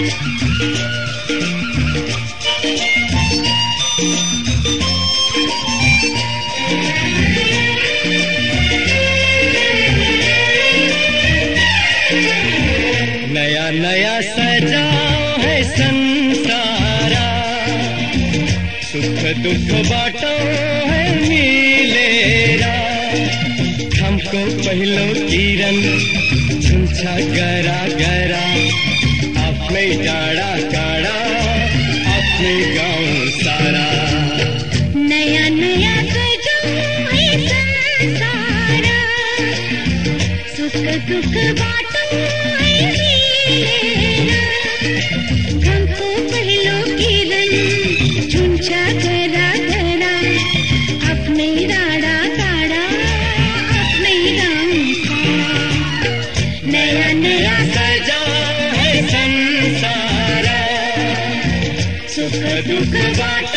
नया नया है संसारा। सुख दुख बाटो है मिलेरा। हमको पहलो किरण झुमझा गरा गरा। अपने डाड़ा काड़ा अपने गाँव सारा। नया नया सुख दुख बाटो हमको पहलो किरण सुख दुख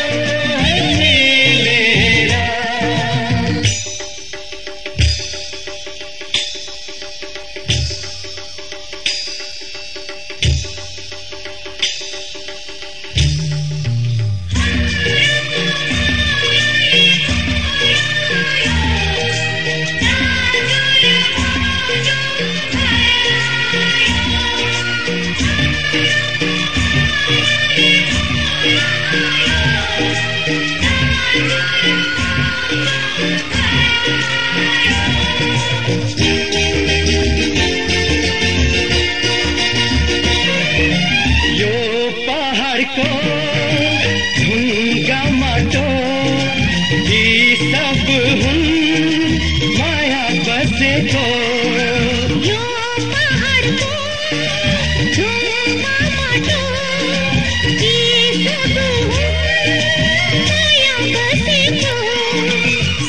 ये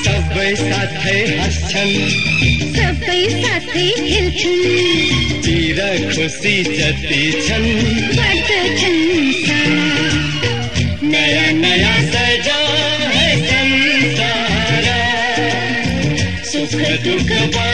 सब साथे हसन सब साथे खेलछन्। तीर खुशी जति छन् बट छन् नया दुख बाटो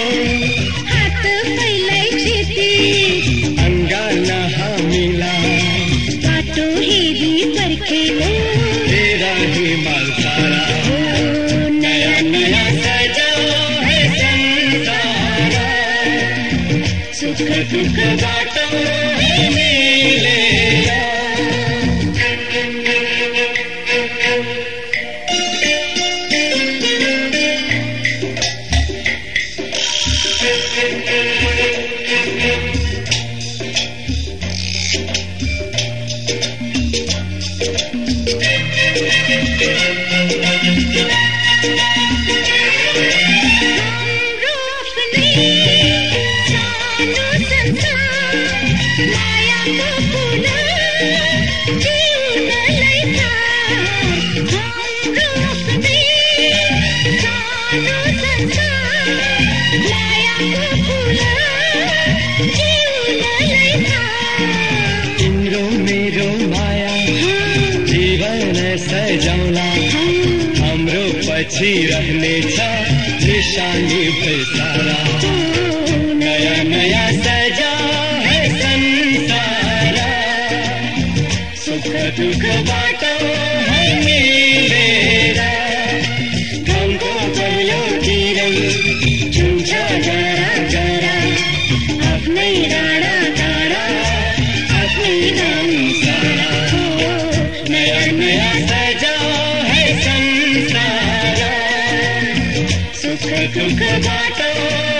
सुख दुख सजाउला हाम्रो पछि रहनेछ निशानी नया नया सजा है संसारा। सुख दुख बाटो। सुख बाटो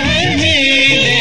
है